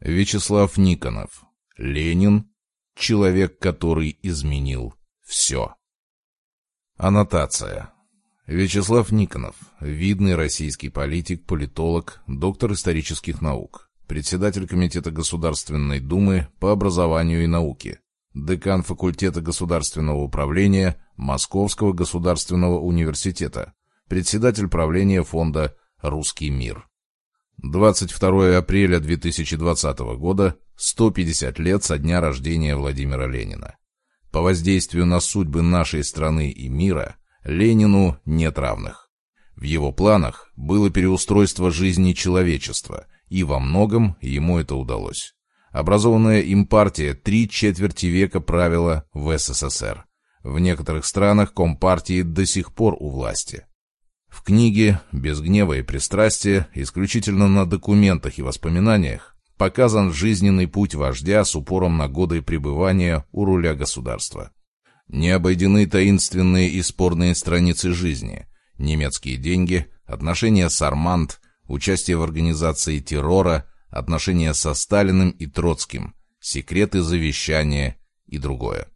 Вячеслав Никонов. Ленин. Человек, который изменил все. Аннотация. Вячеслав Никонов. Видный российский политик, политолог, доктор исторических наук. Председатель Комитета Государственной Думы по образованию и науке. Декан факультета государственного управления Московского государственного университета. Председатель правления фонда «Русский мир». 22 апреля 2020 года, 150 лет со дня рождения Владимира Ленина. По воздействию на судьбы нашей страны и мира Ленину нет равных. В его планах было переустройство жизни человечества, и во многом ему это удалось. Образованная им партия три четверти века правила в СССР. В некоторых странах компартии до сих пор у власти. В книге «Без гнева и пристрастия» исключительно на документах и воспоминаниях показан жизненный путь вождя с упором на годы пребывания у руля государства. Не обойдены таинственные и спорные страницы жизни, немецкие деньги, отношения с Арманд, участие в организации террора, отношения со Сталиным и Троцким, секреты завещания и другое.